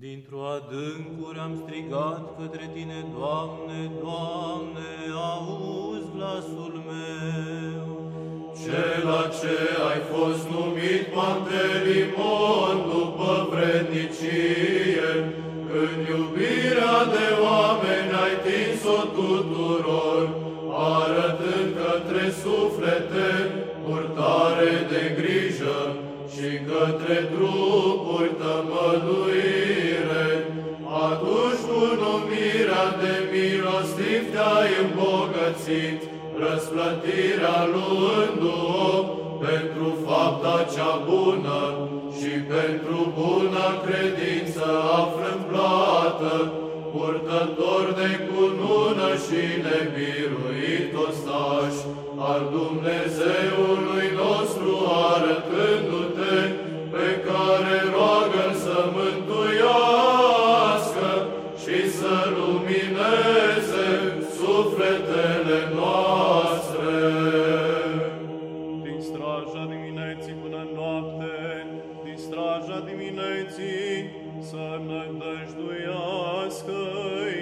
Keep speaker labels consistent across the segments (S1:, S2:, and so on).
S1: Dintr-o adâncuri am strigat către Tine, Doamne, Doamne, auzi glasul meu.
S2: Cela ce ai fost numit Pantelimon trupuri tămăduire. Atunci cu numirea de milostiv te-ai îmbogățit, răsplătirea luându-o pentru fapta cea bună și pentru bună credință aflând plată, purtător de cunună și nebiruit ostaș al Dumnezeului nostru să lumineze sufletele noastre.
S3: Din straja dimineții până noapte, din straja dimineții, să nădăjduiască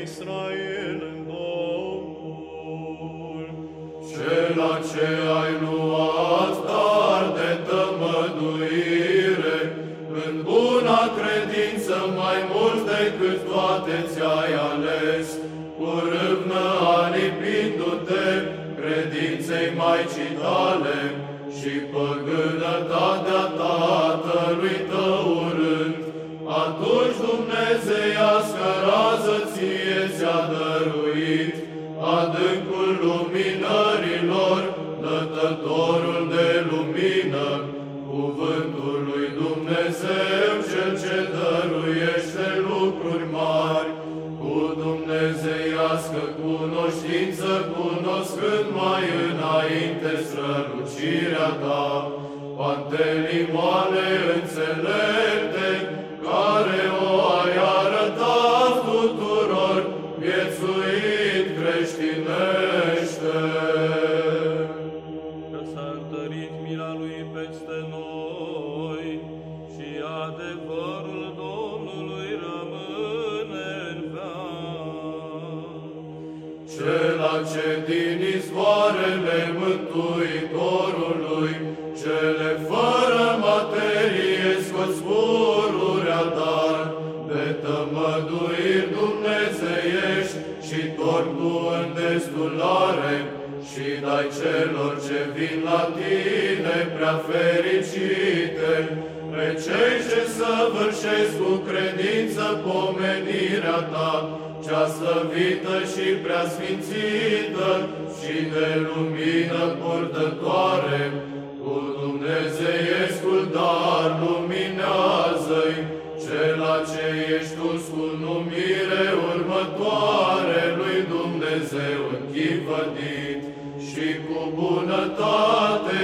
S3: Israel în Domnul.
S2: Cela ce ai luat mult decât toate ți-ai ales, cu râvnă alipindu-te credinței Maicii tale și păgânătatea Tatălui tău urând, atunci Dumnezeiască rază ție ți-a dăruit, adâncul luminărilor, dătătorul de lumină, cuvântul lui Dumnezeu, cel ce dăruiește cunoștință, cunoscând mai înainte strălucirea ta, pantelimoane înțelepte, Cela ce din izvoarele Mântuitorului, cele fără materie scoți pururea dar, de tămăduiri dumnezeiești și torni tu în destulare, și dai celor ce vin la tine prea fericite, pe cei ce săvârșesc cu credință pomenirea ta, cea slăvită și prea sfințită și de lumină purtătoare, cu Dumnezeiescul dar luminează-i, cela ce ești tu cu numire următoare lui Dumnezeu închivădit și cu bunătate,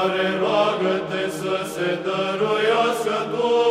S2: care roagă-te să se dăruiască tu